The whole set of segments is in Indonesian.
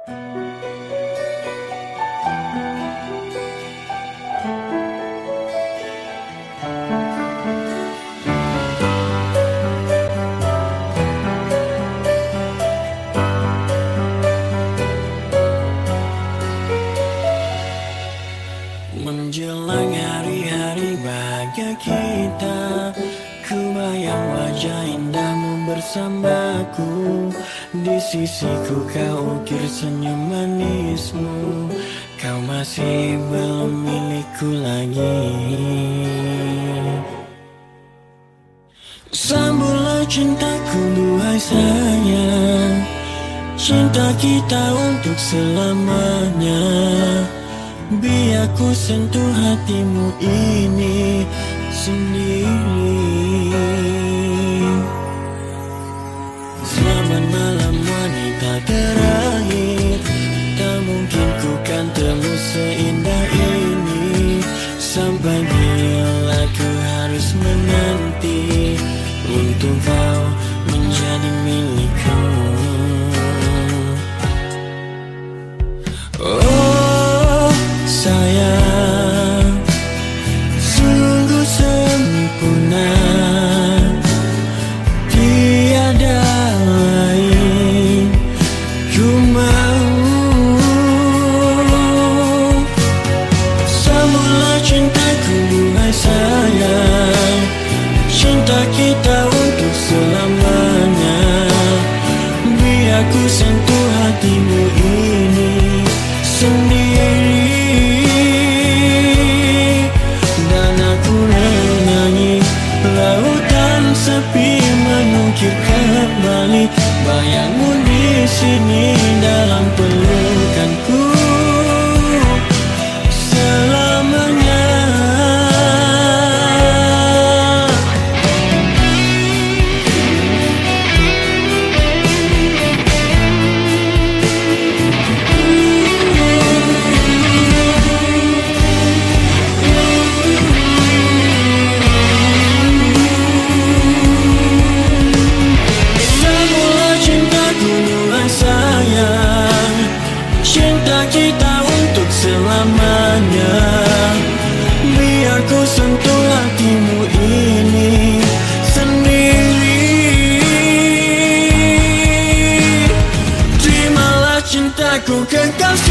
Menjelang hari-hari bahagia kita Ku bayang wajah indahmu bersamaku Di sisiku kau ukir senyum manismu. Kau masih belum milikku lagi. Sambutlah cintaku duhai sayang. Cinta kita untuk selamanya. Biar ku sentuh hatimu ini sendiri Untuk kau menjadi milikku. Oh sayang Sungguh sempurna. Tiada lain Ku mau. Sambutlah cintaku duhai sayang. Cinta kita Biar ku sentuh hatimu ini sendiri. Dan aku menyanyi Lautan sepi mengukir kembali. Bayangmu di sini dalam pelukanku ku sentuh hatimu ini sendiri. Terimalah cintaku kekasihku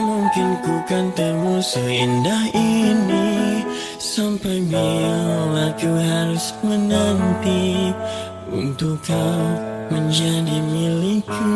mungkin ku kan temu seindah ini. Sampai bila ku harus menanti Untuk kau menjadi milikku